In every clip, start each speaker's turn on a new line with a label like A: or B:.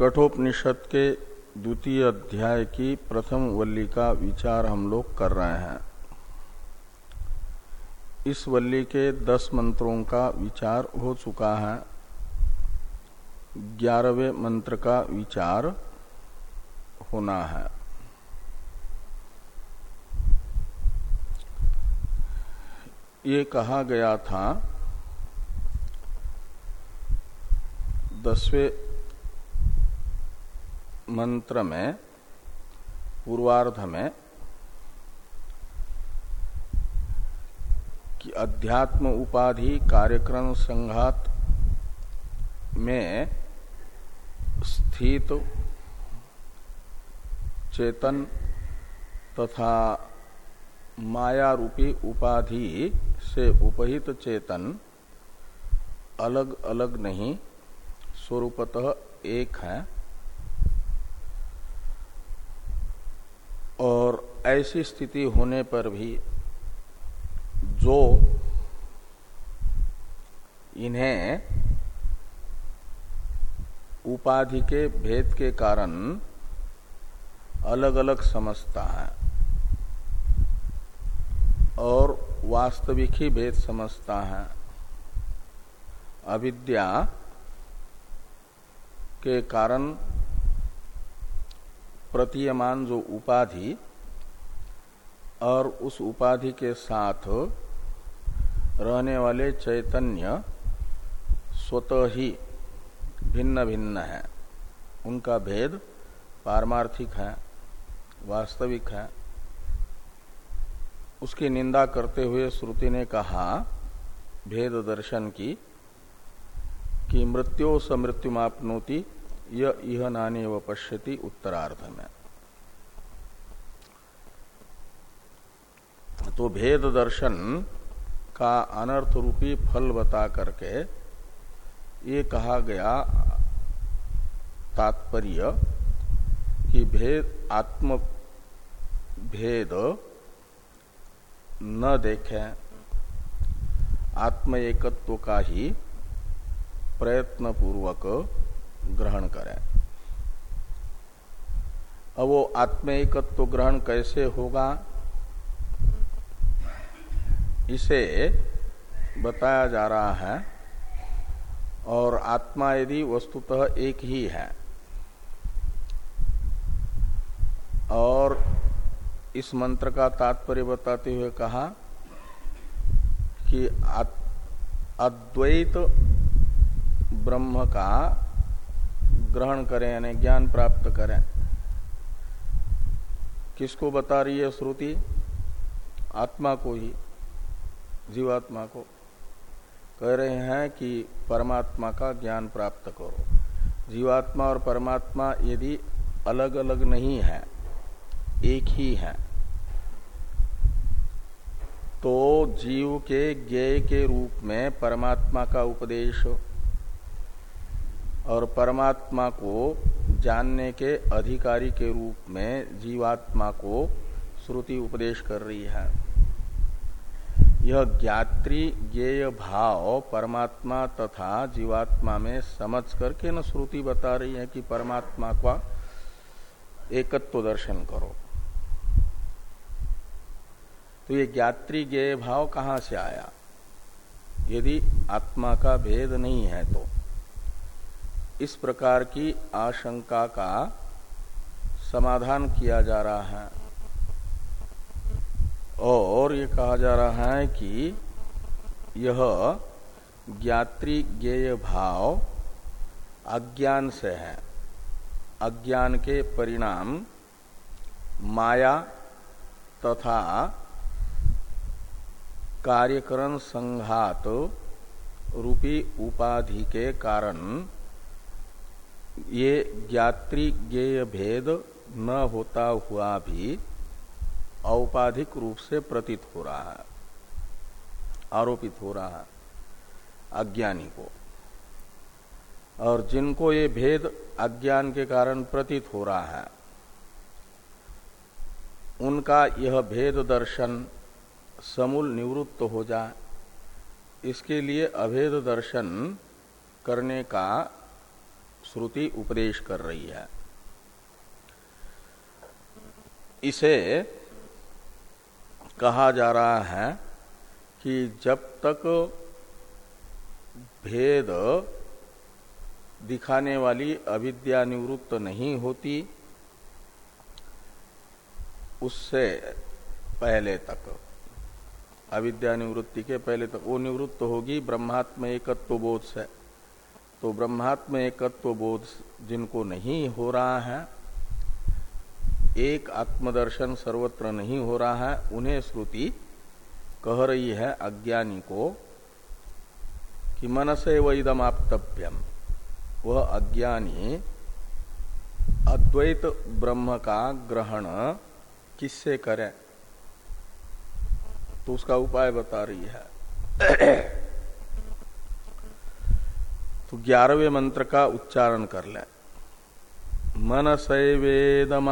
A: कठोपनिषद के द्वितीय अध्याय की प्रथम वल्ली का विचार हम लोग कर रहे हैं। इस वल्ली के दस मंत्रों का विचार हो चुका है। ग्यारहवें मंत्र का विचार होना है। ये कहा गया था, दसवें मंत्र में पूर्वार्ध में कि अध्यात्म उपाधि कार्यक्रम संघात में स्थित चेतन तथा माया रूपी उपाधि से उपहित चेतन अलग अलग नहीं, स्वरूपतः एक है। और ऐसी स्थिति होने पर भी जो इन्हें उपाधि के भेद के कारण अलग अलग समझता है और वास्तविक ही भेद समझता है, अविद्या के कारण प्रतीयमान जो उपाधि और उस उपाधि के साथ रहने वाले चैतन्य स्वतः ही भिन्न भिन्न है। उनका भेद पारमार्थिक है, वास्तविक है। उसकी निंदा करते हुए श्रुति ने कहा, भेद दर्शन की, कि मृत्यो समृत्युमापनोति यह नानी व पश्यति उत्तरार्ध में तो भेद दर्शन का अनर्थ रूपी फल बता करके ये कहा गया तात्पर्य कि भेद, आत्म भेद न देखें, आत्म एकत्व का ही प्रयत्न पूर्वक ग्रहण करें। अब वो आत्म एकत्व ग्रहण कैसे होगा? इसे बताया जा रहा है, और आत्मा यदि वस्तुतः एक ही है, और इस मंत्र का तात्पर्य बताते हुए कहा कि अद्वैत ब्रह्म का ग्रहण करें यानी ज्ञान प्राप्त करें। किसको बता रही है श्रुति? आत्मा को ही, जीवात्मा को। कह रहे हैं कि परमात्मा का ज्ञान प्राप्त करो। जीवात्मा और परमात्मा यदि अलग अलग नहीं है, एक ही है तो जीव के ज्ञेय के रूप में परमात्मा का उपदेश और परमात्मा को जानने के अधिकारी के रूप में जीवात्मा को श्रुति उपदेश कर रही है। यह ज्ञात्री ज्ञेय भाव परमात्मा तथा जीवात्मा में समझ करके न श्रुति बता रही है कि परमात्मा का एकत्व दर्शन करो। तो ये ज्ञात्री ज्ञेय भाव कहाँ से आया? यदि आत्मा का भेद नहीं है तो। इस प्रकार की आशंका का समाधान किया जा रहा है। और ये कहा जा रहा है कि यह ज्ञात्री ज्ञेय भाव अज्ञान से है। अज्ञान के परिणाम माया तथा कार्यकरण संघात रूपी उपाधि के कारण ये ज्ञात्री ज्ञेय भेद न होता हुआ भी औपाधिक रूप से प्रतीत हो रहा है। आरोपित हो रहा है अज्ञानी को। और जिनको ये भेद अज्ञान के कारण प्रतीत हो रहा है, उनका यह भेद दर्शन समूल निवृत्त हो जाए। इसके लिए अभेद दर्शन करने का श्रुति उपदेश कर रही है। इसे कहा जा रहा है कि जब तक भेद दिखाने वाली अविद्या निवृत्त नहीं होती, उससे पहले तक, अविद्या निवृत्ति के पहले तक, वो निवृत्त होगी ब्रह्मात्म एकत्व बोध से। तो ब्रह्मात्म एकत्व बोध जिनको नहीं हो रहा है, एक आत्मदर्शन सर्वत्र नहीं हो रहा है, उन्हें श्रुति कह रही है अज्ञानी को कि मन मनसे वैदम आप्तव्यम वह अज्ञानी अद्वैत ब्रह्म का ग्रहण किससे करे? तो उसका उपाय बता रही है। तो ग्यारहवें मंत्र का उच्चारण कर ले। मन सैवेदमाप्तव्यम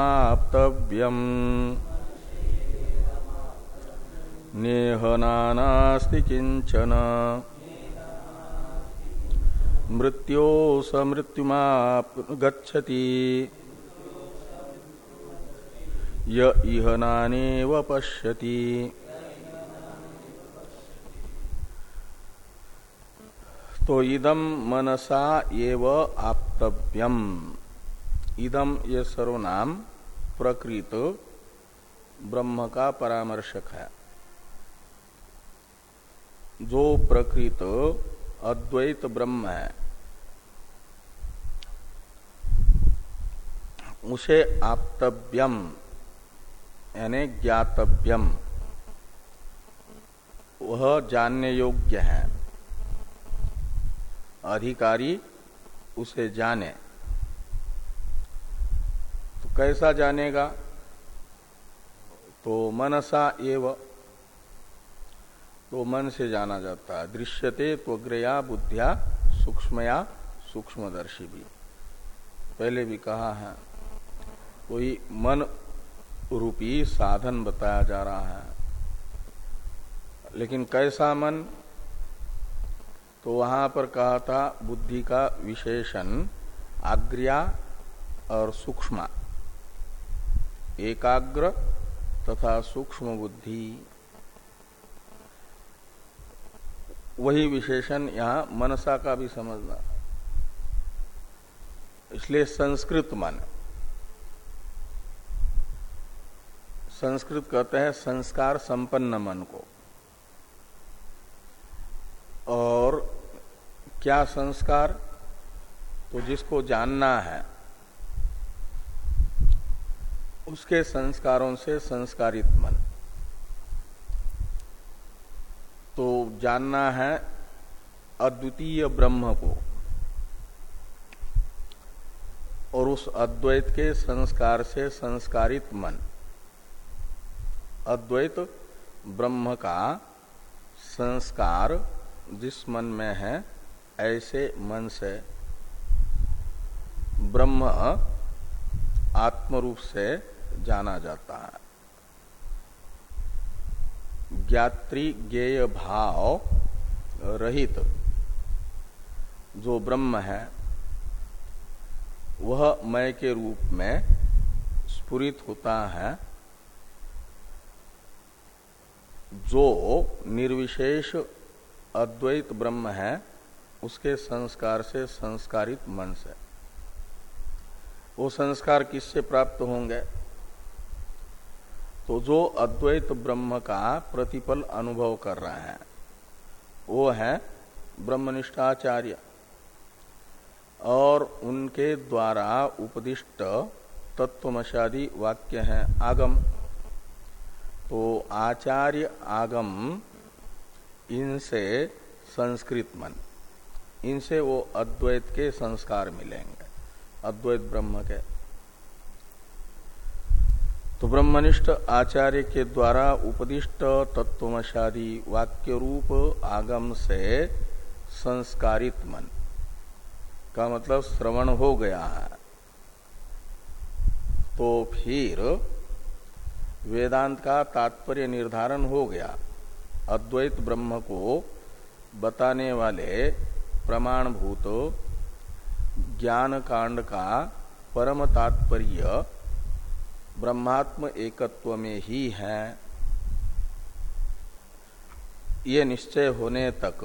A: नेहनास्ति किंचन मृत्यो समृत्युमा गच्छति। य इहनानेव पश्यति। तो इदम मनसा एव आप्तव्यम। इदम ये सर्वनाम प्रकृत ब्रह्म का परामर्शक। है जो प्रकृत अद्वैत ब्रह्म है, उसे आप्तव्यम, यानी ज्ञातव्यम। वह जानने योग्य है। अधिकारी उसे जाने। तो कैसा जानेगा? तो मनसा एव। तो मन से जाना जाता है। दृश्यते त्वग्रया बुद्धिया सूक्ष्मया सूक्ष्मदर्शी भी। पहले भी कहा है, कोई मन रूपी साधन बताया जा रहा है। लेकिन कैसा मन? तो वहाँ पर कहा था बुद्धि का विशेषण, आग्र्या और सूक्ष्म। एकाग्र तथा सूक्ष्म बुद्धि। वही विशेषण यहाँ मनसा का भी समझना। इसलिए संस्कृत मन। संस्कृत कहते हैं संस्कार संपन्न मन को। और क्या संस्कार? तो जिसको जानना है, उसके संस्कारों से संस्कारित मन। तो जानना है अद्वितीय ब्रह्म को, और उस अद्वैत के संस्कार से संस्कारित मन। अद्वैत ब्रह्म का संस्कार जिस मन में है ऐसे मन से ब्रह्म आत्मरूप से जाना जाता है। ज्ञात्री ज्ञेय भाव रहित जो ब्रह्म है, वह मय के रूप में स्फुरित होता है, जो निर्विशेष अद्वैत ब्रह्म है उसके संस्कार से संस्कारित मन से। वो संस्कार किससे प्राप्त होंगे? तो जो अद्वैत ब्रह्म का प्रतिपल अनुभव कर रहे हैं, वो है ब्रह्मनिष्ठाचार्य और उनके द्वारा उपदिष्ट तत्वमशादी वाक्य है आगम। तो आचार्य आगम, इनसे संस्कृत मन। इनसे वो अद्वैत के संस्कार मिलेंगे। अद्वैत ब्रह्म के। तो ब्रह्मनिष्ठ आचार्य के द्वारा उपदिष्ट तत्वमशादी वाक्य रूप आगम से संस्कारित मन। का मतलब श्रवण हो गया। है तो फिर वेदांत का तात्पर्य निर्धारण हो गया। अद्वैत ब्रह्म को बताने वाले प्रमाणभूत ज्ञान कांड का परम तात्पर्य ब्रह्मात्म एकत्व में ही है। ये निश्चय होने तक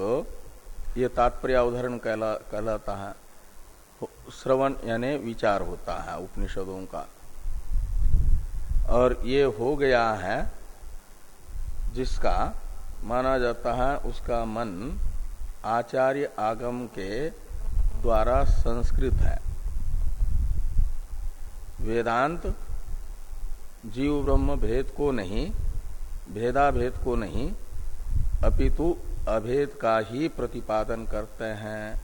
A: ये तात्पर्य अवधरण कहला, कहलाता है, श्रवण यानी विचार होता है उपनिषदों का। और ये हो गया है जिसका माना जाता है उसका मन आचार्य आगम के द्वारा संस्कृत है। वेदांत जीव ब्रह्म भेद को नहीं भेदा भेद को नहीं, अपितु अभेद का ही प्रतिपादन करते हैं।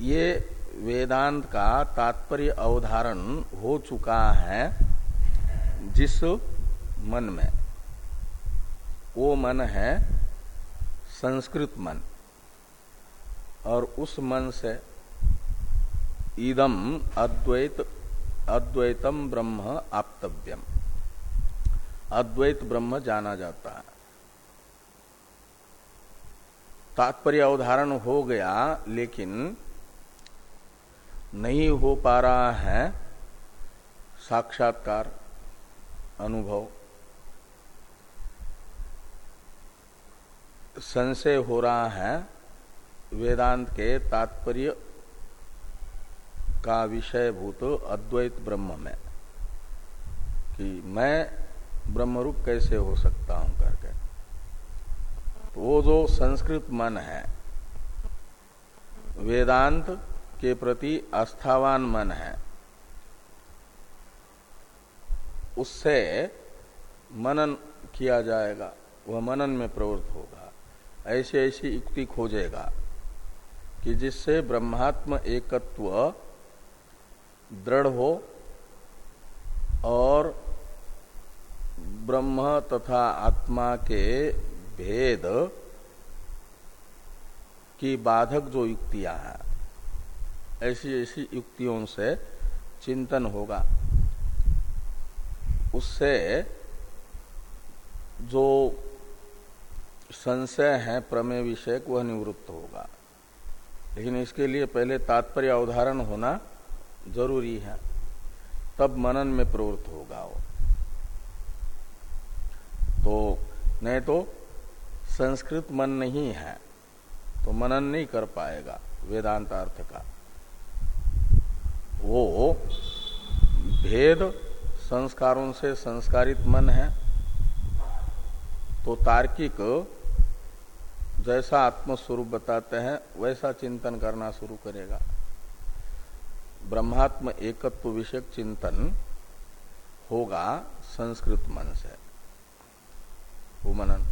A: ये वेदांत का तात्पर्य अवधारण हो चुका है जिस मन में। वो मन है संस्कृत मन। और उस मन से इदम अद्वैत, अद्वैतम ब्रह्म आप्तव्यम। अद्वैत ब्रह्म जाना जाता है। तात्पर्य अवधारण हो गया, लेकिन नहीं हो पा रहा है साक्षात्कार, अनुभव। संशय हो रहा है, वेदांत के तात्पर्य का विषय भूत अद्वैत ब्रह्म में, कि मैं ब्रह्मरूप कैसे हो सकता हूँ करके। तो वो जो संस्कृत मन है, वेदांत के प्रति आस्थावान मन है, उससे मनन किया जाएगा, वह मनन में प्रवृत्त होगा। ऐसी ऐसी युक्ति खोजेगा कि जिससे ब्रह्मात्म एकत्व दृढ़ हो और ब्रह्म तथा आत्मा के भेद की बाधक जो युक्तियाँ हैं, ऐसी ऐसी युक्तियों से चिंतन होगा। उससे जो संशय है, प्रमेय विषय वह निवृत्त होगा। लेकिन इसके लिए पहले तात्पर्य अवधारण होना ज़रूरी है। तब मनन में प्रवृत्त होगा वो। तो नहीं तो संस्कृत मन नहीं है तो मनन नहीं कर पाएगा वेदांत अर्थ का। वो भेद संस्कारों से संस्कारित मन है तो तार्किक जैसा आत्मस्वरूप बताते हैं, वैसा चिंतन करना शुरू करेगा। ब्रह्मात्म एकत्व विषयक चिंतन होगा संस्कृत मन से। वो मनन।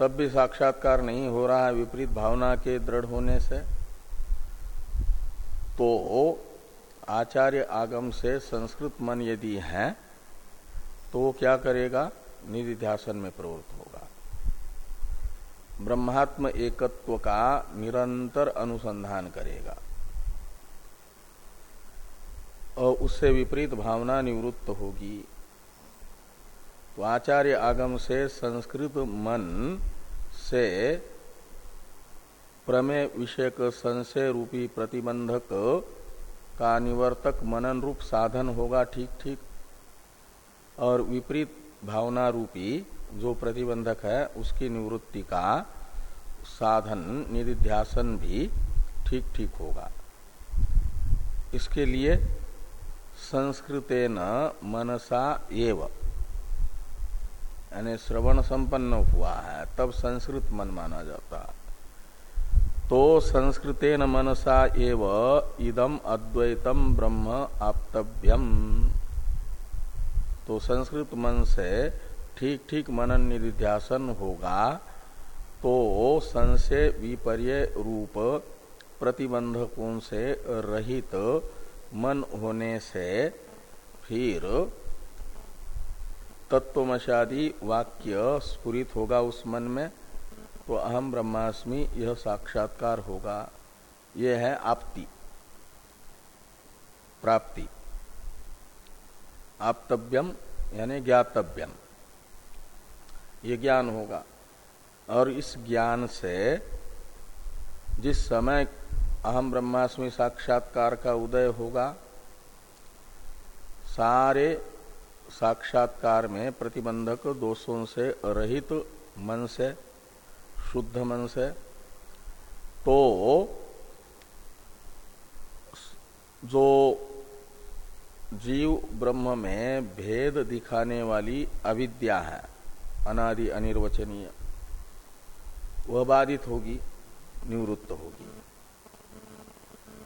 A: तब भी साक्षात्कार नहीं हो रहा है विपरीत भावना के दृढ़ होने से। तो आचार्य आगम से संस्कृत मन यदि है तो वो क्या करेगा? निधि ध्यासन में प्रवृत्त होगा। ब्रह्मात्म एकत्व का निरंतर अनुसंधान करेगा। और उससे विपरीत भावना निवृत्त होगी। तो आचार्य आगम से संस्कृत मन से प्रमेय विषयक संशय रूपी प्रतिबंधक का निवर्तक मनन रूप साधन होगा ठीक ठीक और विपरीत भावना रूपी जो प्रतिबंधक है, उसकी निवृत्ति का साधन, निधिध्यासन भी ठीक ठीक होगा। इसके लिए संस्कृतेन मनसा एवं। यानी श्रवण संपन्न हुआ है, तब संस्कृत मन माना जाता। तो संस्कृतेन मनसा एव इदम अद्वैतम ब्रह्म आप्तव्यम। तो संस्कृत मन से ठीक ठीक मनन निधिध्यासन होगा तो संशय विपर्य रूप प्रतिबंधकों से रहित मन होने से फिर तत्वमशादी वाक्य स्फुरित होगा उस मन में तो अहम ब्रह्मास्मि यह साक्षात्कार होगा। यह है आपति प्राप्ति। आप्तव्यम यानी ज्ञातव्यम। ये ज्ञान होगा। और इस ज्ञान से जिस समय अहम ब्रह्मास्मि साक्षात्कार का उदय होगा, सारे साक्षात्कार में प्रतिबंधक दोषों से रहित मन से, शुद्ध मन से तो जो जीव ब्रह्म में भेद दिखाने वाली अविद्या है अनादि अनिर्वचनीय। वह बाधित होगी, निवृत्त होगी।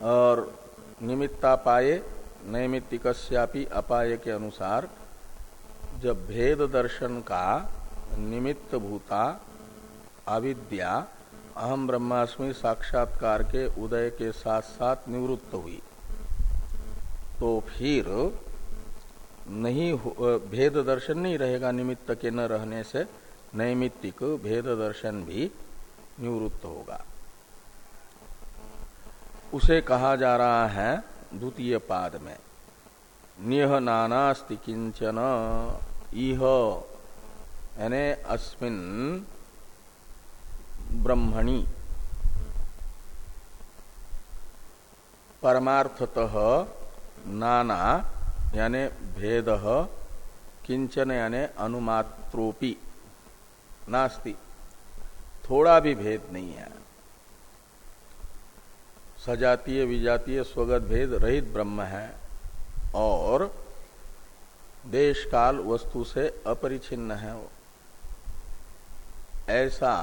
A: और निमित्ता पाए नैमित्तिकस्यापि अपाय के अनुसार जब भेद दर्शन का निमित्त भूता, अविद्या अहम ब्रह्मास्मि साक्षात्कार के उदय के साथ साथ निवृत्त हुई तो फिर नहीं भेद दर्शन नहीं रहेगा निमित्त के न रहने से, नैमित्तिक भेद दर्शन भी निवृत्त होगा। उसे कहा जा रहा है द्वितीय पाद में, निह नानास्ति किंचन, इह, यानी अस्मिन ब्रह्मणि। परमार्थतः नाना यानी भेद किंचन यानी अनुमात्रोपी नास्ति। थोड़ा भी भेद नहीं है। सजातीय, विजातीय, स्वगत भेद रहित ब्रह्म है और देश काल वस्तु से अपरिचिन्न है। वो ऐसा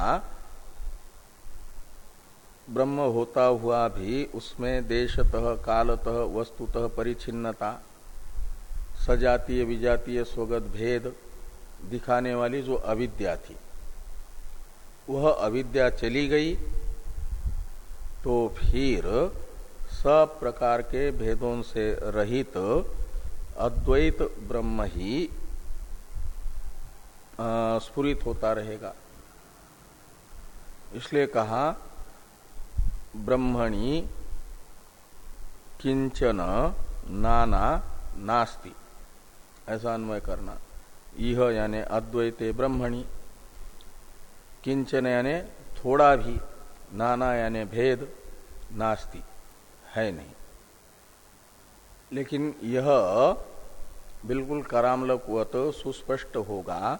A: ब्रह्म होता हुआ भी उसमें देशतः, कालतः, वस्तुतः परिचिन्नता सजातीय, विजातीय स्वगत भेद दिखाने वाली जो अविद्या थी, वह अविद्या चली गई तो फिर सब प्रकार के भेदों से रहित अद्वैत ब्रह्म ही स्फुरित होता रहेगा। इसलिए कहा, ब्रह्मणी किंचन नाना नास्ति। ऐसा अन्वय करना। यह यानी अद्वैते ब्रह्मणि, किंचन यानी थोड़ा भी, नाना यानी भेद नास्ति, है नहीं। लेकिन यह बिल्कुल करामलकवत, सुस्पष्ट होगा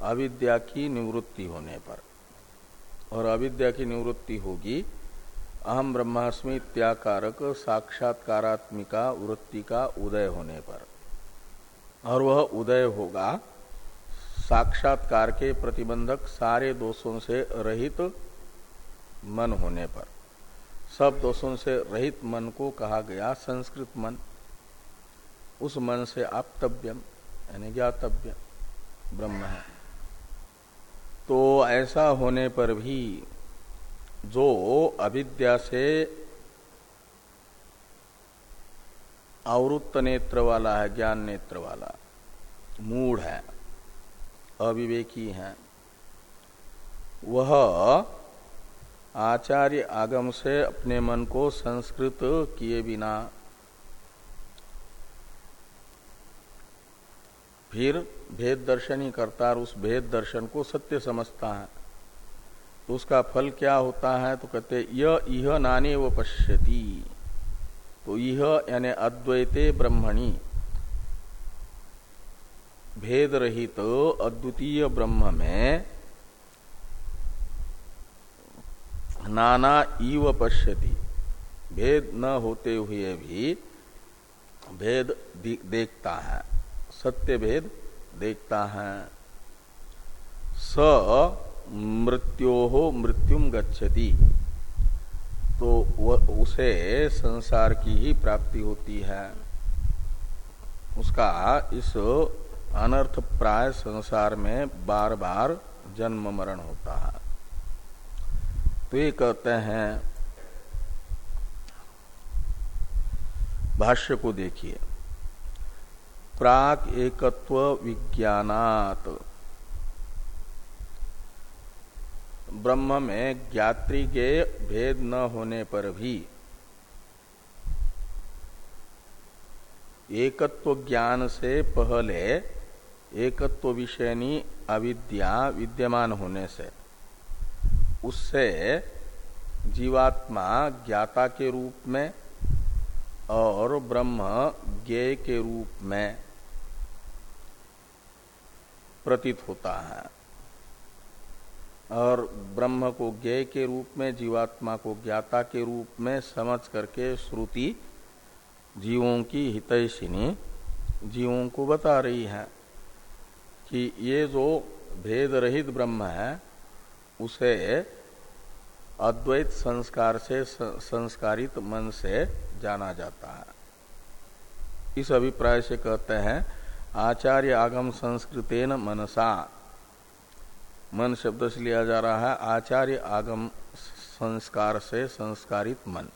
A: अविद्या की निवृत्ति होने पर। और अविद्या की निवृत्ति होगी अहम ब्रह्मास्मि इत्याकारक साक्षात्कारात्मिका वृत्ति का उदय होने पर। और वह उदय होगा। साक्षात्कार के प्रतिबंधक सारे दोषों से रहित मन होने पर। सब दोषों से रहित मन को कहा गया संस्कृत मन। उस मन से आप्तव्यम यानी ज्ञातव्य ब्रह्म है। तो ऐसा होने पर भी जो अविद्या से आवृत्त नेत्र वाला है ज्ञान नेत्र वाला मूढ़ है, अविवेकी है। वह आचार्य आगम से अपने मन को संस्कृत किए बिना फिर भेद दर्शन ही करता है उस भेद दर्शन को सत्य समझता है। तो उसका फल क्या होता है? तो कहते यह नाने व पश्यति। तो यह यानी अद्वैते ब्रह्मणि। भेद रहित तो अद्वितीय ब्रह्म में नाना इव पश्यति। भेद न होते हुए भी भेद देखता है। सत्य भेद देखता है। स मृत्यो मृत्युम गच्छति। तो उसे संसार की ही प्राप्ति होती है। उसका इस अनर्थ प्राय संसार में बार बार जन्म मरण होता है। तो ये कहते हैं, भाष्य को देखिए। प्राक एकत्व विज्ञानात ब्रह्म में ज्ञात्री के भेद न होने पर भी एकत्व ज्ञान से पहले एकत्व विषयनी अविद्या विद्यमान होने से, उससे जीवात्मा ज्ञाता के रूप में और ब्रह्म ज्ञेय के रूप में प्रतीत होता है। और ब्रह्म को ज्ञ के रूप में, जीवात्मा को ज्ञाता के रूप में समझ करके श्रुति जीवों की हितैषिनी जीवों को बता रही है कि ये जो भेद रहित ब्रह्म है, उसे अद्वैत संस्कार से, संस्कारित मन से जाना जाता है। इस अभिप्राय से कहते हैं, आचार्य आगम संस्कृतेन मनसा। मन शब्द से लिया जा रहा है, आचार्य आगम संस्कार से संस्कारित मन।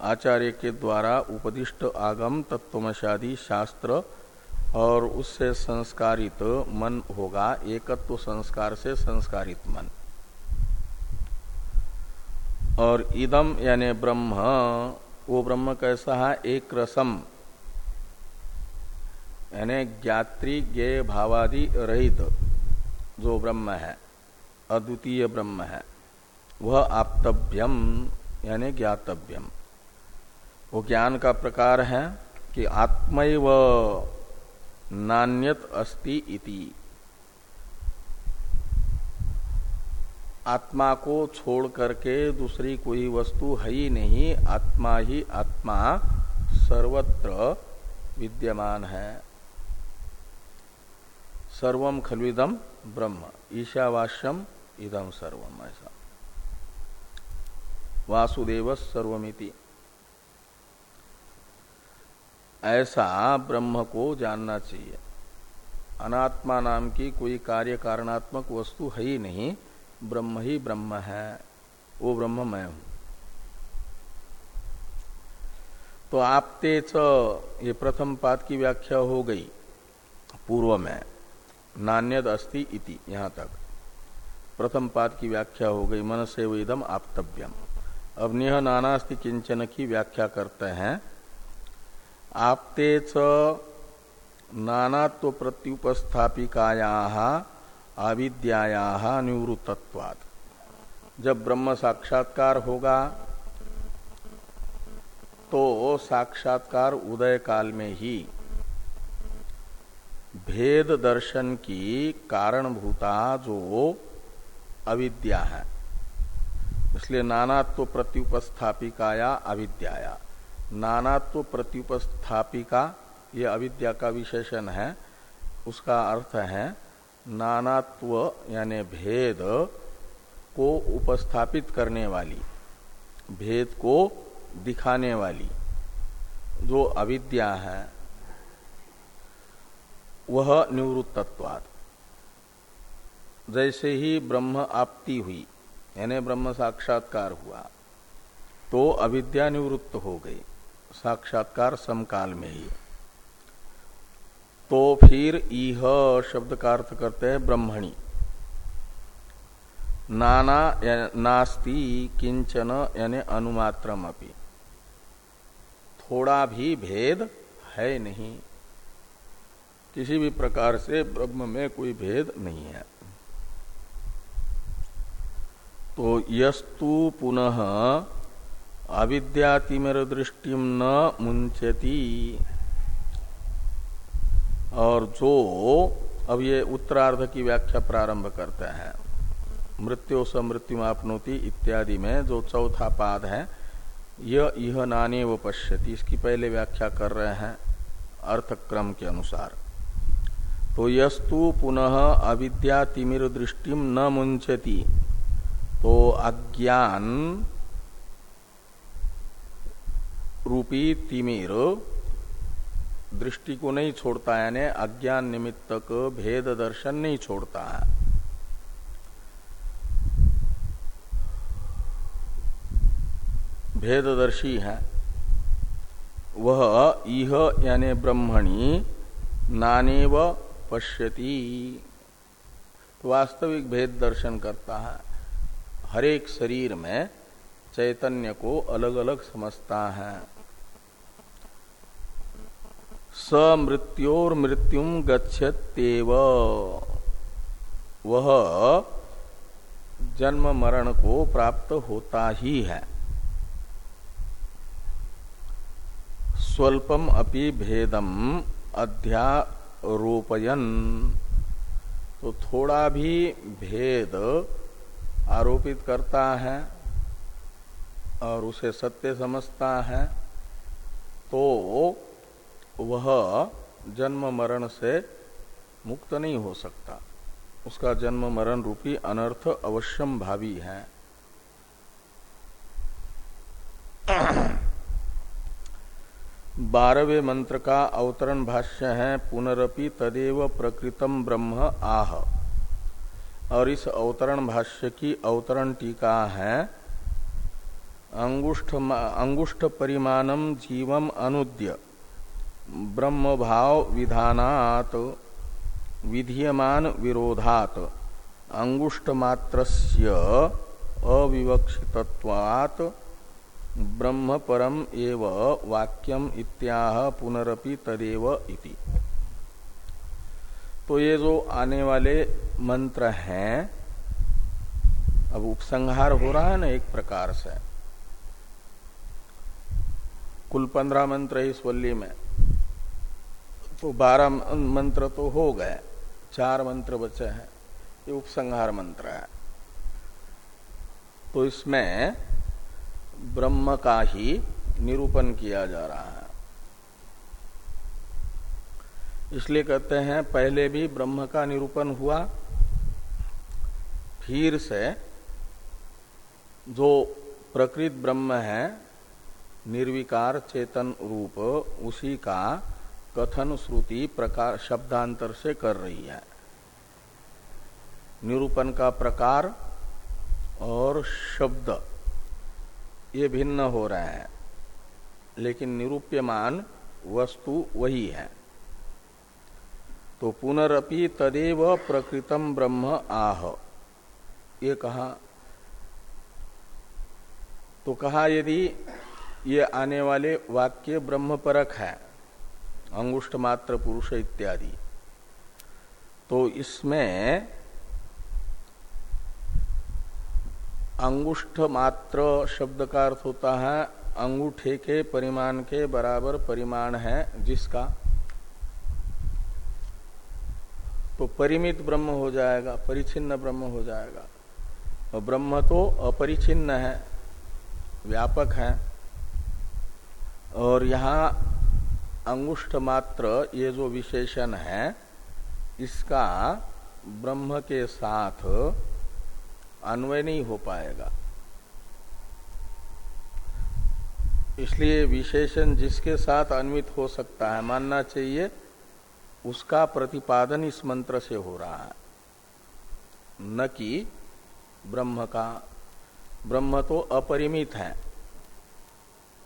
A: आचार्य के द्वारा उपदिष्ट आगम तत्वमशादी शास्त्र और उससे संस्कारित मन होगा, एकत्व संस्कार से संस्कारित मन। और इदम यानी ब्रह्म, वो ब्रह्म कैसा है? एक रसम। यानी ज्ञात्री, ज्ञेय, भावादि रहित जो ब्रह्म है, अद्वितीय ब्रह्म है, वह आप्तव्यम, यानी ज्ञातव्यम। वो ज्ञान का प्रकार है कि आत्मैव नान्यत अस्ति इति। आत्मा को छोड़ करके दूसरी कोई वस्तु है ही नहीं, आत्मा ही आत्मा, सर्वत्र विद्यमान है। सर्वम खलविदम ब्रह्म। ईशावास्यम इदम सर्वम ऐसा। वासुदेव सर्वमिति। ऐसा ब्रह्म को जानना चाहिए। अनात्मा नाम की कोई कार्य कारणात्मक वस्तु है ही नहीं, ब्रह्म ही ब्रह्म है। वो ब्रह्म मैं हूँ। तो आपते ये प्रथम पाद की व्याख्या हो गई, पूर्व में। नान्यद अस्ति इति, यहाँ तक। प्रथम पाद की व्याख्या हो गई मन से वेदम आपतव्यम। अब निह नानास्ति किंचन की व्याख्या करते हैं। आपते च नानात्व प्रत्युपस्थापिकाया अविद्याया निवृत्तत्वाद जब ब्रह्म साक्षात्कार होगा तो साक्षात्कार उदय काल में ही भेद दर्शन की कारणभूता जो अविद्या है। इसलिए नानात्व प्रत्युपस्थापिकाया अविद्याया। नानात्व प्रत्युपस्थापिका ये अविद्या का विशेषण है, उसका अर्थ है नानात्व यानी भेद को उपस्थापित करने वाली, भेद को दिखाने वाली, जो अविद्या है वह निवृत्तत्वाद जैसे ही ब्रह्म आपती हुई, यानी ब्रह्म साक्षात्कार हुआ तो अविद्या निवृत्त हो गई, साक्षात्कार समकाल में ही। तो फिर इह शब्द का अर्थ करते हैं ब्रह्मणी। नाना नास्ति किंचन यानी अनुमात्रम अपनी थोड़ा भी भेद है नहीं। किसी भी प्रकार से ब्रह्म में कोई भेद नहीं है। तो यस्तु पुनः अविद्यातिमर दृष्टि न मुंचती और जो अब ये उत्तरार्ध की व्याख्या प्रारंभ करते हैं, मृत्यु स मृत्यु आपनोति इत्यादि में जो चौथा पाद है यह यह नाने व पश्यति, इसकी पहले व्याख्या कर रहे हैं अर्थक्रम के अनुसार। तो यस्तु पुनः अविद्या तिमिर दृष्टि न मुंचती तो अज्ञान रूपी तिमिर दृष्टि को नहीं छोड़ता यानी अज्ञान निमित्तक भेद दर्शन नहीं छोड़ता है। भेददर्शी है। वह इह यानी ब्रह्मणी, नानेव पश्यति। तो वास्तविक भेद दर्शन करता है। हरेक शरीर में चैतन्य को अलग अलग समझता है। स मृत्योर मृत्यु गच्छत्येव। वह जन्म मरण को प्राप्त होता ही है। स्वल्पम अपि भेदम अध्यारोपयन तो थोड़ा भी भेद आरोपित करता है और उसे सत्य समझता है तो वह जन्म मरण से मुक्त नहीं हो सकता। उसका जन्म मरण रूपी अनर्थ अवश्यम भावी है। बारहवें मंत्र का अवतरण भाष्य है, पुनरपि तदेव प्रकृतम ब्रह्म आह। और इस अवतरण भाष्य की अवतरण टीका है, अंगुष्ठ अंगुष्ठ परिमाणम जीवम अनुद्य ब्रह्म भाव विधानात, विधीयमान विरोधात, अंगुष्ठ मात्रस्य अविवक्षितत्वात् ब्रह्म परम एव वाक्यम इत्याह पुनरपि तदेव इति। तो ये जो आने वाले मंत्र हैं, अब उपसंहार हो रहा है ना एक प्रकार से। कुल पंद्रह मंत्र इस वल्ली में। तो बारह मंत्र तो हो गए, चार मंत्र बचे हैं, ये उपसंहार मंत्र है। तो इसमें ब्रह्म का ही निरूपण किया जा रहा है। इसलिए कहते हैं, पहले भी ब्रह्म का निरूपण हुआ, फिर से जो प्रकृत ब्रह्म है, निर्विकार चेतन रूप, उसी का कथन श्रुति प्रकार शब्दांतर से कर रही है। निरूपण का प्रकार और शब्द ये भिन्न हो रहे हैं, लेकिन निरूप्यमान वस्तु वही है। तो पुनरअपि तदेव प्रकृतम ब्रह्म आह। ये कहा तो कहा यदि ये आने वाले वाक्य ब्रह्म परक है, अंगुष्ठ मात्र पुरुष इत्यादि तो इसमें अंगुष्ठ मात्र शब्द का अर्थ होता है अंगूठे के परिमाण के बराबर परिमाण है जिसका। तो परिमित ब्रह्म हो जाएगा, परिचिन्न ब्रह्म हो जाएगा। और ब्रह्म तो अपरिचिन्न है, व्यापक है। और यहाँ अंगुष्ठ मात्र ये जो विशेषण है, इसका ब्रह्म के साथ अन्वय नहीं हो पाएगा। इसलिए विशेषण जिसके साथ अन्वित हो सकता है, मानना चाहिए, उसका प्रतिपादन इस मंत्र से हो रहा है। न कि ब्रह्म का, ब्रह्म तो अपरिमित है,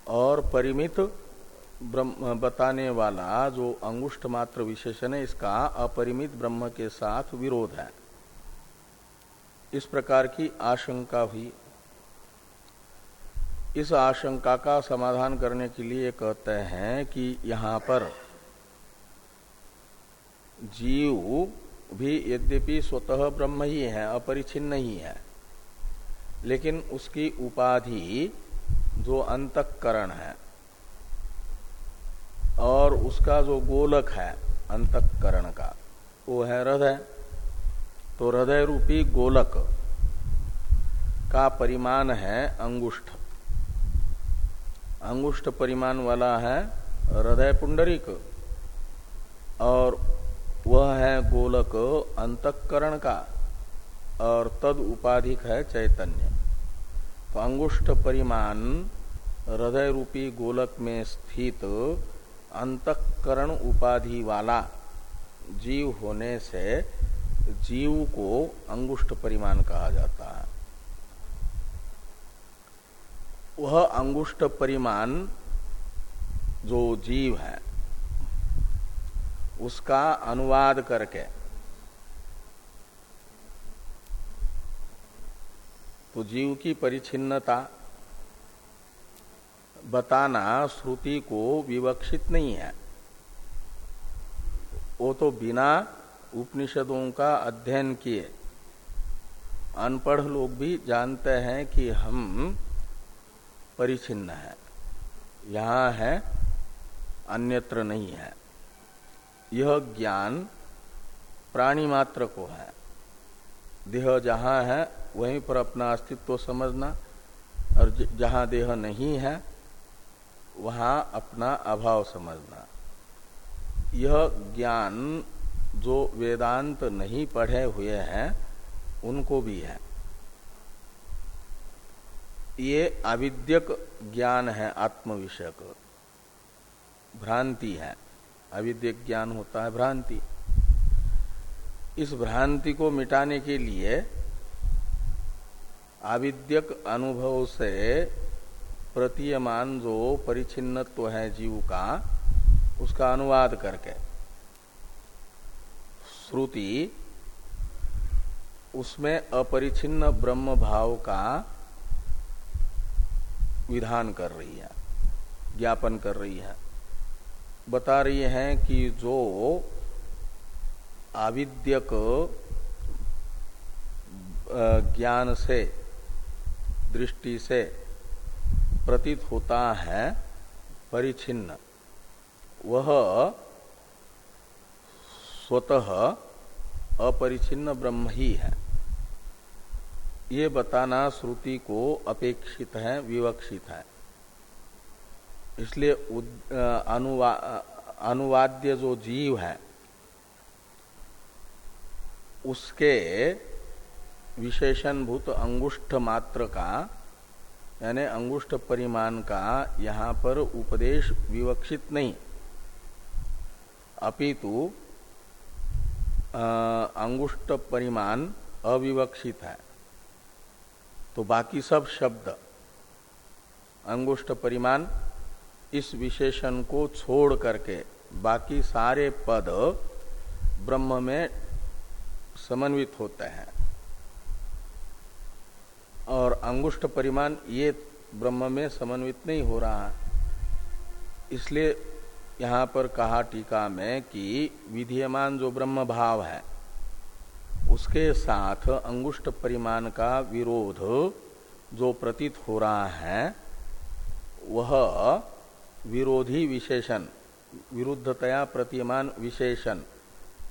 A: और परिमित ब्रह्म, बताने वाला जो अंगुष्ठ मात्र विशेषण है, इसका अपरिमित ब्रह्म के साथ विरोध है। इस प्रकार की आशंका हुई इस आशंका का समाधान करने के लिए कहते हैं कि यहाँ पर जीव भी यद्यपि स्वतः ब्रह्म ही है, अपरिचिन्न ही है, लेकिन उसकी उपाधि जो अंतकरण है और उसका जो गोलक है अंतकरण का, वो है हृदय। तो हृदय रूपी गोलक का परिमाण है अंगुष्ठ। अंगुष्ठ परिमाण वाला है हृदय पुंडरिक और वह है गोलक अंतकरण का और तद उपाधिक है चैतन्य। तो अंगुष्ठ परिमाण हृदय रूपी गोलक में स्थित अंतकरण उपाधि वाला जीव होने से जीव को अंगुष्ठ परिमाण कहा जाता है। वह अंगुष्ठ परिमाण जो जीव है, उसका अनुवाद करके तो जीव की परिचिन्नता बताना श्रुति को विवक्षित नहीं है। वो तो बिना उपनिषदों का अध्ययन किए। अनपढ़ लोग भी जानते हैं कि हम परिचिन्न है। यहाँ है, अन्यत्र नहीं है। यह ज्ञान प्राणी मात्र को है। देह जहाँ है, वहीं पर अपना अस्तित्व समझना और जहाँ देह नहीं है, वहाँ अपना अभाव समझना। यह ज्ञान जो वेदांत नहीं पढ़े हुए हैं, उनको भी है। ये अविद्यक ज्ञान है आत्म विषयक भ्रांति है। अविद्यक ज्ञान होता है भ्रांति। इस भ्रांति को मिटाने के लिए आविद्यक अनुभव से प्रतीयमान जो परिचिन्नत्व है जीव का, उसका अनुवाद करके श्रुति, उसमें अपरिचिन्न ब्रह्म भाव का विधान कर रही है, ज्ञापन कर रही है। बता रही है कि जो आविद्यक ज्ञान से, दृष्टि से प्रतीत होता है परिचिन्न वह स्वतः अपरिचिन्न ब्रह्म ही है। ये बताना श्रुति को अपेक्षित है विवक्षित है। इसलिए अनुवा, अनुवाद्य जो जीव है उसके विशेषणभूत अंगुष्ठ मात्र का यानी अंगुष्ठ परिमाण का यहाँ पर उपदेश विवक्षित नहीं। अपितु अंगुष्ठ परिमाण अविवक्षित है। तो बाकी सब शब्द अंगुष्ठ परिमाण इस विशेषण को छोड़ करके बाकी सारे पद ब्रह्म में समन्वित होते हैं। और अंगुष्ठ परिमाण ये ब्रह्म में समन्वित नहीं हो रहा इसलिए यहाँ पर कहा टीका में कि विधीयमान जो ब्रह्म भाव है, उसके साथ अंगुष्ट परिमाण का विरोध जो प्रतीत हो रहा है, वह विरोधी विशेषण, विरुद्धतया प्रतीयमान विशेषण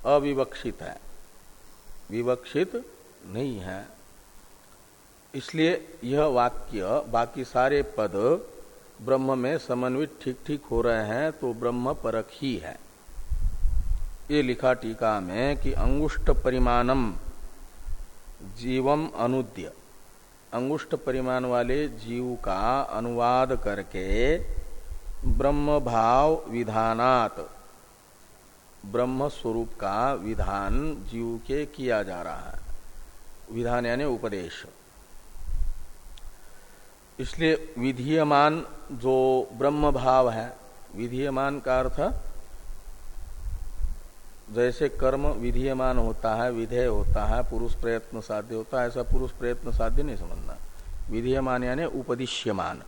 A: अविवक्षित है। विवक्षित नहीं है। इसलिए यह वाक्य बाकी सारे पद ब्रह्म में समन्वित ठीक ठीक हो रहे हैं तो ब्रह्म परक ही है। ये लिखा टीका में कि अंगुष्ट परिमाणम जीवम अनुद्य। अंगुष्ट परिमाण वाले जीव का अनुवाद करके ब्रह्म भाव विधानात, ब्रह्म स्वरूप का विधान जीव के किया जा रहा है। विधान यानी उपदेश। इसलिए विधीयमान जो ब्रह्म भाव है, विधीयमान का अर्थ, जैसे कर्म विधीयमान होता है, विधेय होता है, पुरुष प्रयत्न साध्य होता है, ऐसा पुरुष प्रयत्न साध्य नहीं समझना। विधीयमान यानी उपदिश्यमान।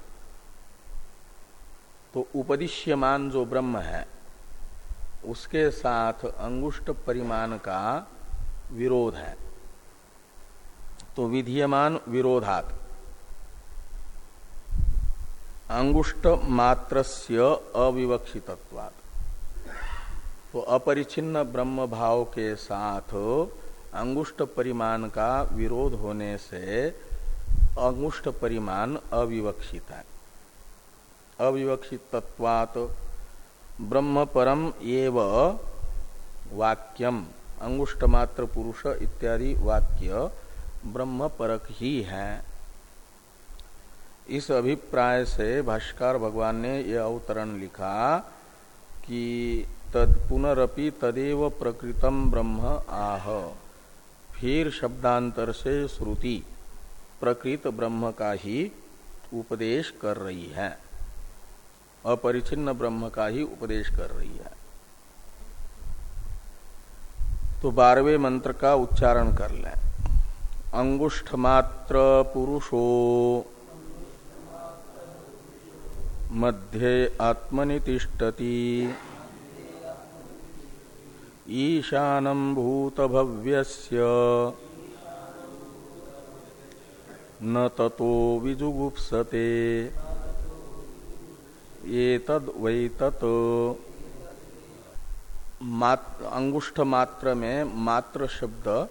A: तो उपदिश्यमान जो ब्रह्म है, उसके साथ अंगुष्ट परिमाण का विरोध है। तो विधीयमान विरोधात। अंगुष्ट मात्रस्य अविवक्षितत्वात्। तो अपरिचिन्न ब्रह्म भाव के साथ अंगुष्ट परिमाण का विरोध होने से अंगुष्ट परिमाण अविवक्षित है। अविवक्षित ब्रह्म परम एव वाक्यम अंगुष्ट मात्र पुरुष इत्यादि वाक्य ब्रह्म परक ही है। इस अभिप्राय से भाष्कर भगवान ने यह अवतरण लिखा कि तद पुनरपि तदेव प्रकृतम ब्रह्म आह। फिर शब्दांतर से श्रुति, प्रकृत ब्रह्म का ही उपदेश कर रही है। अपरिचिन्न ब्रह्म का ही उपदेश कर रही है। तो बारहवें मंत्र का उच्चारण कर लें। अंगुष्ठ मात्र पुरुषो मध्ये आत्मनि तिष्ठति ईशानं भूतभव्यस्य। न ततो विजुगुप्सते। ये तद वै तत्। अंगुष्ठ मात्र में मात्र शब्द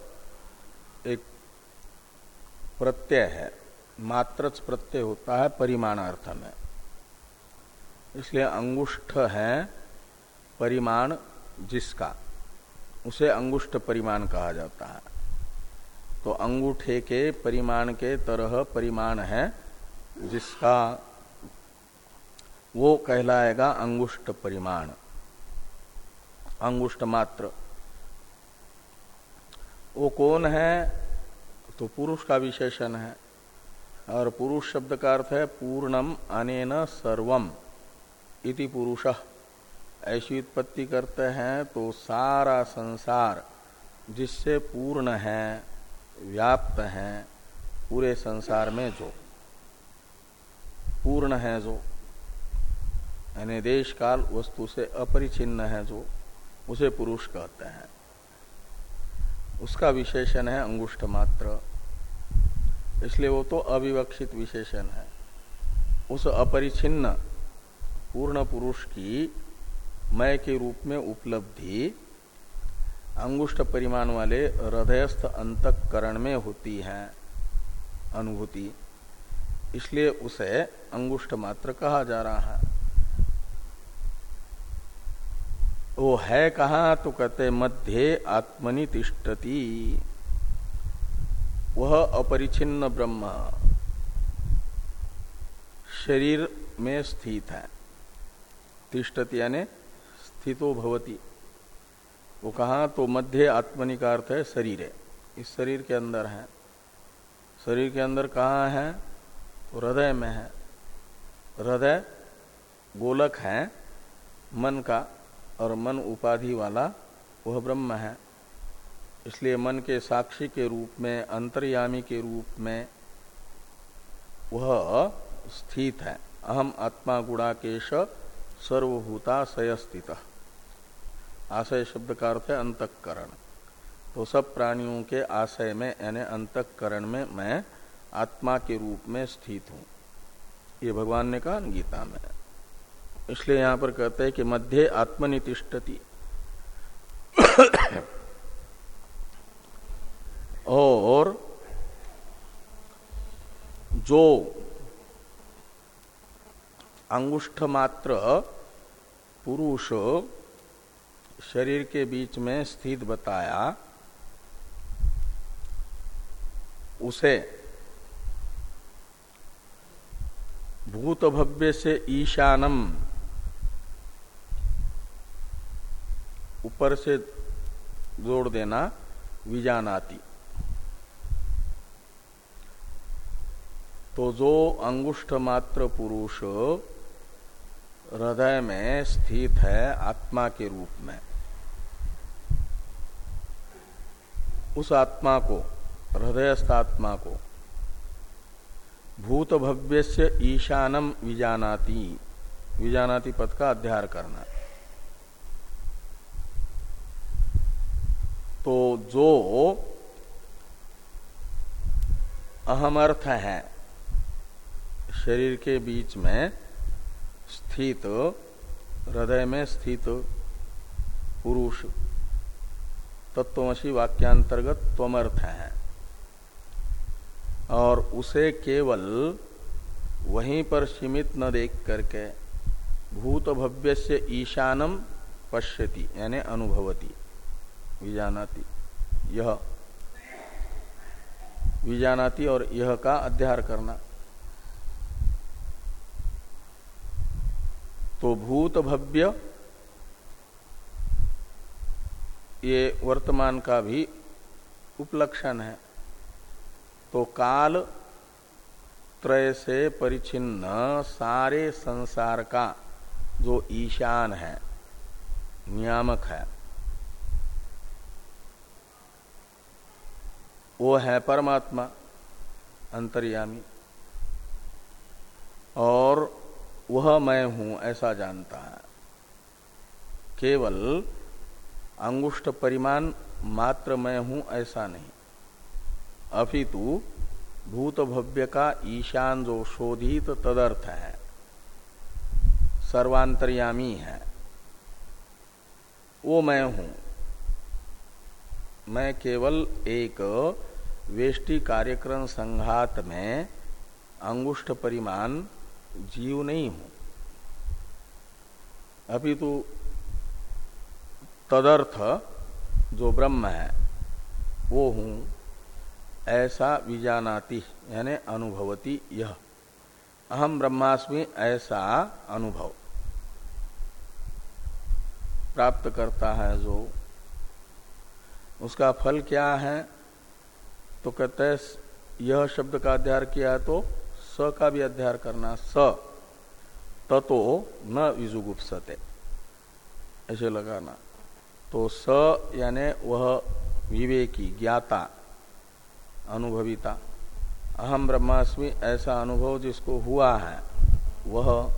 A: एक प्रत्यय है। मात्र प्रत्यय होता है परिमाण अर्थ में इसलिए अंगुष्ठ है परिमाण जिसका, उसे अंगुष्ठ परिमाण कहा जाता है। तो अंगूठे के परिमाण के तरह परिमाण है जिसका, वो कहलाएगा अंगुष्ठ परिमाण। अंगुष्ठ मात्र। वो कौन है? तो पुरुष का विशेषण है। और पुरुष शब्द का अर्थ है पूर्णम अनेन सर्वम। इति पुरुष। ऐसी उत्पत्ति करते हैं तो सारा संसार जिससे पूर्ण है, व्याप्त है, पूरे संसार में जो। पूर्ण है जो। यानी देश काल वस्तु से अपरिचिन्न है जो, उसे पुरुष कहते हैं। उसका विशेषण है अंगुष्ठ मात्र। इसलिए वो तो अविवक्षित विशेषण है। उस अपरिचिन्न पूर्ण पुरुष की मय के रूप में उपलब्धि अंगुष्ठ परिमाण वाले हृदयस्थ अंतकरण में होती है, अनुभूति। इसलिए उसे अंगुष्ठ मात्र कहा जा रहा है। वो है कहा तो कहते मध्य आत्मनि तिष्ठती। वह अपरिचिन्न ब्रह्म, शरीर में स्थित है। तिष्ठत यानी स्थितो भवती। वो कहा तो मध्य आत्मनि का अर्थ है शरीर है। इस शरीर के अंदर है। शरीर के अंदर कहाँ है? तो हृदय में है। हृदय गोलक है, मन का, और मन उपाधि वाला वह ब्रह्म है। इसलिए मन के साक्षी के रूप में, अंतर्यामी के रूप में वह स्थित है। अहम आत्मा गुणाकेश सर्वभूता सयस्थित आशय शब्द का अर्थ है अंतकरण। तो सब प्राणियों के आशय में, यानी अंतकरण में मैं आत्मा के रूप में स्थित हूँ। ये भगवान ने कहा, गीता में। इसलिए यहाँ पर कहते हैं कि मध्य आत्मनितिष्ठति। और जो अंगुष्ठ मात्र पुरुष शरीर के बीच में स्थित बताया, उसे भूत भव्य से ईशानम, ऊपर से जोड़ देना विजानाती। तो जो अंगुष्ठ मात्र पुरुष हृदय में स्थित है आत्मा के रूप में। उस आत्मा को, हृदयस्थ आत्मा को भूत भव्य से ईशानम विजानाति विजानाति पद का अध्यार करना। तो जो अहमर्थ है, शरीर के बीच में स्थित, हृदय में स्थित पुरुष तत्वमसी वाक्यांतर्गत त्वमर्थ है। और उसे केवल वहीं पर सीमित न देख करके भूत भव्य से ईशानम पश्यति, यानी अनुभवती। विजानाती। यह। विजानाती और यह का अध्यार करना। तो भूत भव्य ये वर्तमान का भी उपलक्षण है। तो काल त्रय से परिचिन्न सारे संसार का जो ईशान है, नियामक है, वो है परमात्मा, अंतर्यामी। और वह मैं हूँ ऐसा जानता है। केवल अंगुष्ठ परिमाण मात्र मैं हूँ ऐसा नहीं। अपितु भूत भव्य का ईशान जो शोधित तदर्थ है, सर्वांतर्यामी है। वो मैं हूँ। मैं केवल एक वेष्टि कार्यक्रम संघात में अंगुष्ठ परिमाण जीव नहीं हूँ। अभी तो तदर्थ जो ब्रह्म है, वो हूँ, ऐसा विजानाति, यानी अनुभवती यह। अहम ब्रह्मास्मि, ऐसा अनुभव। प्राप्त करता है जो। उसका फल क्या है? तो कहते यह शब्द का अध्ययन किया तो स का भी अध्ययन करना, स, ततो न विजुगुप्सते। ऐसे लगाना। तो स यानी वह विवेकी, ज्ञाता, अनुभविता। अहम ब्रह्मास्मि, ऐसा अनुभव जिसको हुआ है, वह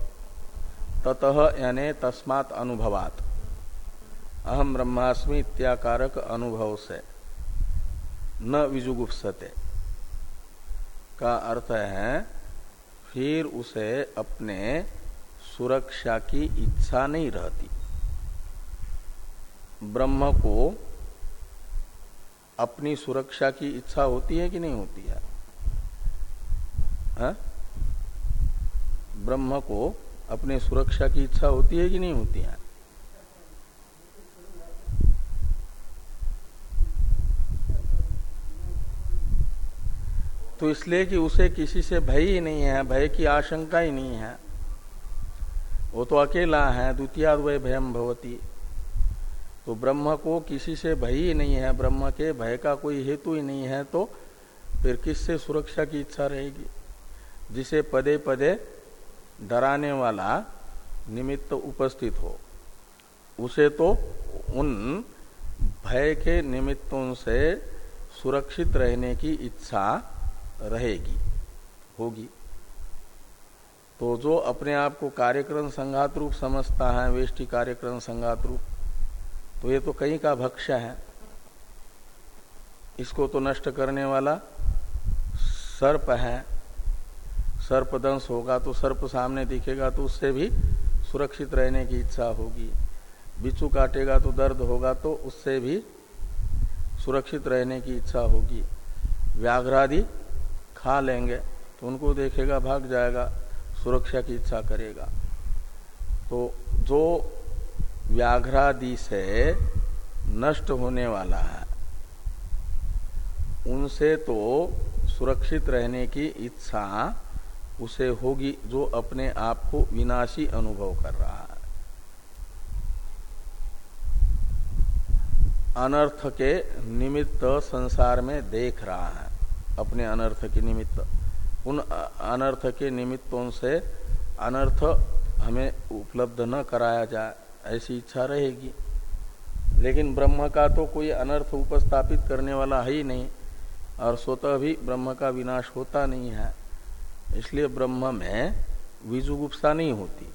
A: ततः यानी तस्मात अनुभवात। अहम ब्रह्मास्मि, इत्याकारक अनुभव से न विजुगुप्सते। का अर्थ है फिर उसे अपने सुरक्षा की इच्छा नहीं रहती। ब्रह्म को अपनी सुरक्षा की इच्छा होती है कि नहीं होती है? हा? ब्रह्म को अपने सुरक्षा की इच्छा होती है कि नहीं होती है? तो इसलिए कि उसे किसी से भय ही नहीं है, भय की आशंका ही नहीं है। वो तो अकेला है द्वितीय भयम भवती। तो ब्रह्म को किसी से भय ही नहीं है, ब्रह्म के भय का कोई हेतु ही नहीं है तो फिर किससे सुरक्षा की इच्छा रहेगी? जिसे पदे पदे डराने वाला निमित्त उपस्थित हो, उसे तो उन भय के निमित्तों से सुरक्षित रहने की इच्छा रहेगी, होगी। तो जो अपने आप को कार्यक्रम संघात रूप समझता है, वेष्टि कार्यक्रम संघात रूप तो ये तो कहीं का भक्ष्य है। इसको तो नष्ट करने वाला सर्प है। सर्प दंश होगा तो सर्प सामने दिखेगा तो उससे भी सुरक्षित रहने की इच्छा होगी। बिच्छू काटेगा तो दर्द होगा तो उससे भी सुरक्षित रहने की इच्छा होगी। व्याघ्रादि खा लेंगे तो उनको देखेगा, भाग जाएगा, सुरक्षा की इच्छा करेगा। तो जो व्याघ्रादि से नष्ट होने वाला है, उनसे तो सुरक्षित रहने की इच्छा उसे होगी, जो अपने आप को विनाशी अनुभव कर रहा है। अनर्थ के निमित्त संसार में देख रहा है। अपने अनर्थ के निमित्त। उन अनर्थ के निमित्तों से अनर्थ हमें उपलब्ध न कराया जाए, ऐसी इच्छा रहेगी। लेकिन ब्रह्म का तो कोई अनर्थ उपस्थापित करने वाला है ही नहीं, और स्वतः भी ब्रह्म का विनाश होता नहीं है। इसलिए ब्रह्म में विजुगुप्सा नहीं होती।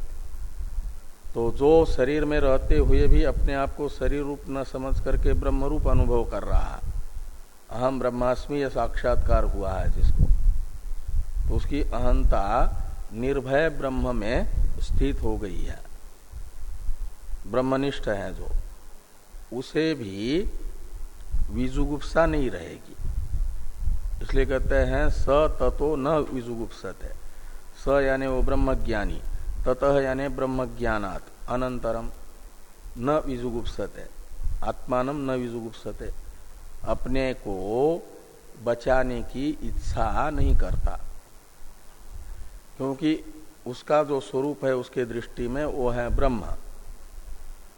A: तो जो शरीर में रहते हुए भी अपने आप को शरीर रूप न समझ करके ब्रह्म रूप अनुभव कर रहा है। अहम ब्रह्मास्मि यह साक्षात्कार हुआ है जिसको। तो उसकी अहंता निर्भय ब्रह्म में स्थित हो गई है। ब्रह्मनिष्ठ है जो। उसे भी विजुगुप्सा नहीं रहेगी। इसलिए कहते हैं, स ततो न विजुगुप्सत है। स यानी वो ब्रह्मज्ञानी, ततः यानी ब्रह्मज्ञानात अनंतरम न विजुगुप्सत है। आत्मान न विजुगुप्सत है। अपने को बचाने की इच्छा नहीं करता। क्योंकि उसका जो स्वरूप है उसके दृष्टि में वो है ब्रह्म।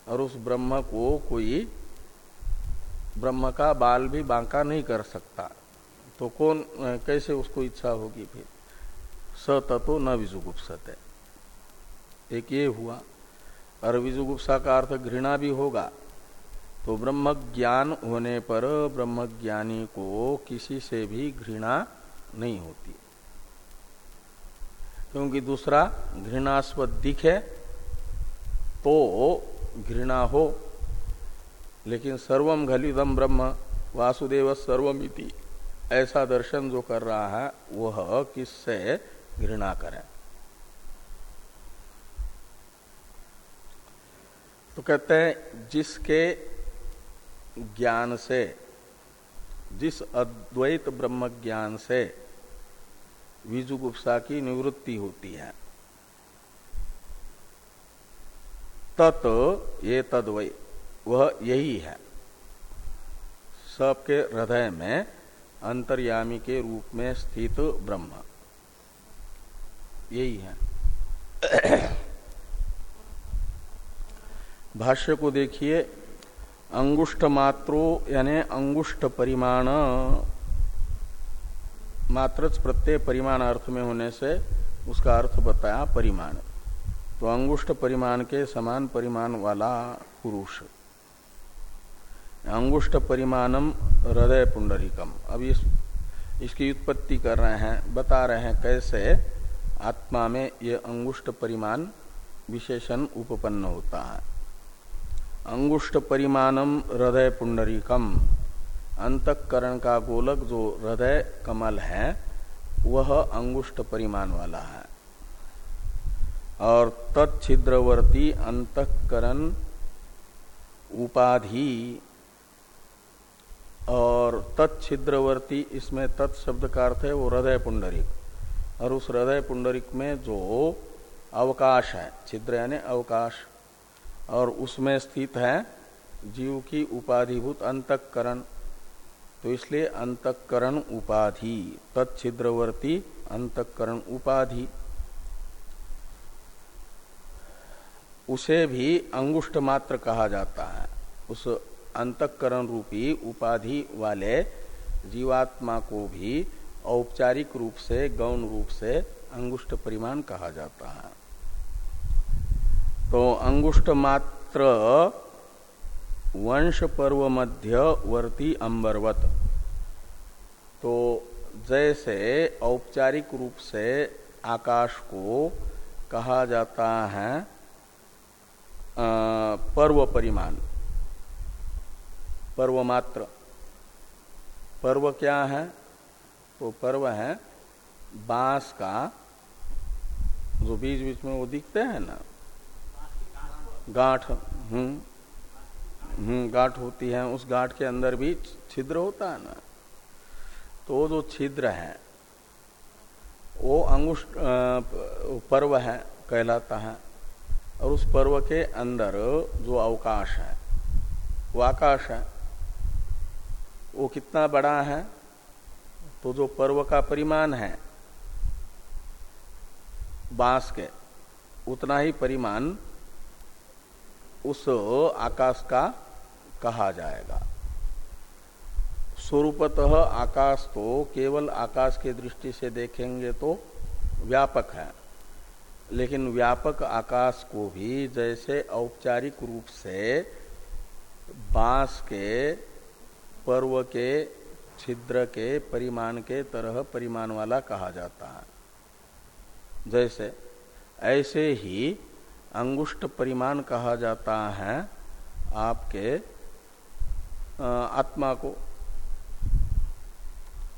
A: और उस ब्रह्म को कोई ब्रह्म का बाल भी बांका नहीं कर सकता। तो कौन, कैसे उसको इच्छा होगी फिर? स तत्व न विजुगुप्सत। है एक ये हुआ। और विजुगुप्सा का अर्थ घृणा भी होगा। तो ब्रह्म ज्ञान होने पर ब्रह्म ज्ञानी को किसी से भी घृणा नहीं होती। क्योंकि दूसरा, घृणास्पद दिखे तो घृणा हो, लेकिन सर्वम घलिदम ब्रह्म, वासुदेव सर्वमिति ऐसा दर्शन जो कर रहा है, वह किससे घृणा करें? तो कहते हैं, जिसके ज्ञान से, जिस अद्वैत ब्रह्म ज्ञान से विजुगुप्सा की निवृत्ति होती है। तत् ये तद्वय वह यही है। सबके हृदय में, अंतर्यामी के रूप में स्थित ब्रह्म। यही है। भाष्य को देखिए अंगुष्ठ मात्रो यानी अंगुष्ठ परिमाण मात्र प्रत्यय परिमाण अर्थ में होने से उसका अर्थ बताया परिमाण। तो अंगुष्ठ परिमाण के समान परिमाण वाला पुरुष। अंगुष्ठ परिमाणम हृदय पुंडरिकम। अब इस, इसकी उत्पत्ति कर रहे हैं, बता रहे हैं कैसे आत्मा में ये अंगुष्ठ परिमाण विशेषण उपपन्न होता है। अंगुष्ठ परिमाणम हृदय पुंडरीकम। अंतकरण का गोलक जो हृदय कमल है, वह अंगुष्ठ परिमाण वाला है। और तत्छिद्रवर्ती अंतकरण उपाधि और तत्छिद्रवर्ती इसमें तत्शब्द का अर्थ है वो हृदय पुंडरिक। और उस हृदय पुंडरिक में जो अवकाश है, छिद्र यानी अवकाश और उसमें स्थित है जीव की उपाधिभूत अंतकरण। तो इसलिए अंतकरण उपाधि तत्छिद्रवर्ती अंतकरण उपाधि। उसे भी अंगुष्ठ मात्र कहा जाता है। उस अंतकरण रूपी उपाधि वाले जीवात्मा को भी औपचारिक रूप से, गौण रूप से अंगुष्ठ परिमाण कहा जाता है। तो अंगुष्ठ मात्र वंश पर्व मध्यवर्ती अंबरवत। तो जैसे औपचारिक रूप से आकाश को कहा जाता है पर्व परिमाण। पर्व मात्र पर्व क्या है? तो पर्व है बाँस का, जो बीच बीच में वो दिखते हैं ना गांठ हम्म हम्म गांठ होती है, उस गांठ के अंदर भी छिद्र होता है ना। तो वो जो छिद्र है, वो अंगुष्ठ पर्व है, कहलाता है। और उस पर्व के अंदर जो अवकाश है, वो आकाश है। वो कितना बड़ा है तो जो पर्व का परिमाण है, बाँस के, उतना ही परिमाण उस आकाश का कहा जाएगा। स्वरूपतः आकाश तो केवल आकाश के दृष्टि से देखेंगे तो व्यापक है, लेकिन व्यापक आकाश को भी जैसे औपचारिक रूप से बाँस के, पर्व के, छिद्र के, परिमाण के तरह परिमाण वाला कहा जाता है। जैसे, ऐसे ही अंगुष्ठ परिमाण कहा जाता है आपके आत्मा को।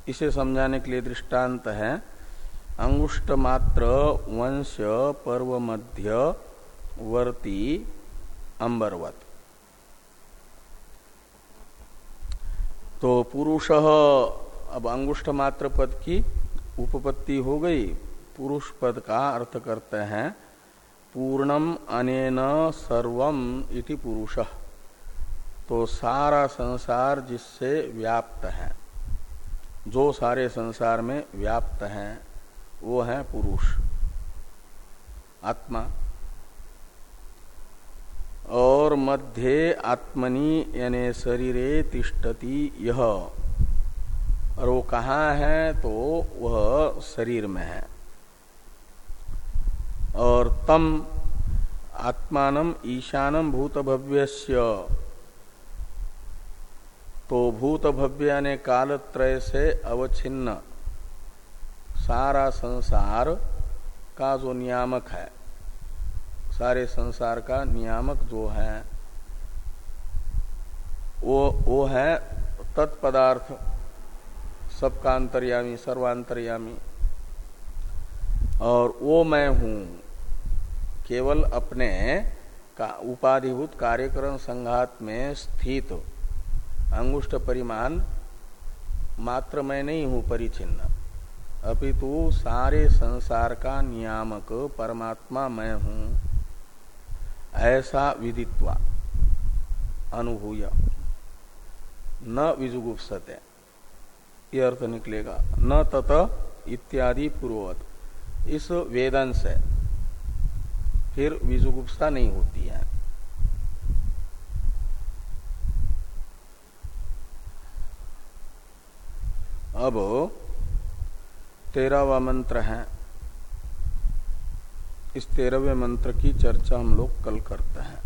A: इसे समझाने के लिए दृष्टांत है। अंगुष्ठ मात्र वंश पर्व मध्य वर्ती अंबरवत। तो पुरुष, अब अंगुष्ठ मात्र पद की उपपत्ति हो गई। पुरुष पद का अर्थ करते हैं पूर्णम अनेन सर्वम इति पुरुष। तो सारा संसार जिससे व्याप्त है, जो सारे संसार में व्याप्त है, वो है पुरुष, आत्मा। और मध्य आत्मनि यानी शरीरे तिष्ठति यह और वो कहाँ है तो वह शरीर में है। और तम आत्मान ईशानम भूत भव्य तो भूत भव्य ने कालत्रय से अवच्छिन्न। सारा संसार का जो नियामक है, सारे संसार का नियामक जो है, वो वो है तत्पदार्थ, सबका अंतर्यामी, सर्वांतर्यामी। और वो मैं हूँ। केवल अपने का उपाधिभूत कार्यक्रम संघात में स्थित अंगुष्ठ परिमाण मात्र मैं नहीं हूँ परिचिन्न। अपितु सारे संसार का नियामक परमात्मा मैं हूँ। ऐसा विदित्वा अनुभूय। न विजुगुप्सते। ये अर्थ निकलेगा। न तत इत्यादि पूर्ववत। इस वेदन से फिर विजुगुप्सा नहीं होती है। अब तेरहवा मंत्र है। इस तेरहवें मंत्र की चर्चा हम लोग कल करते हैं।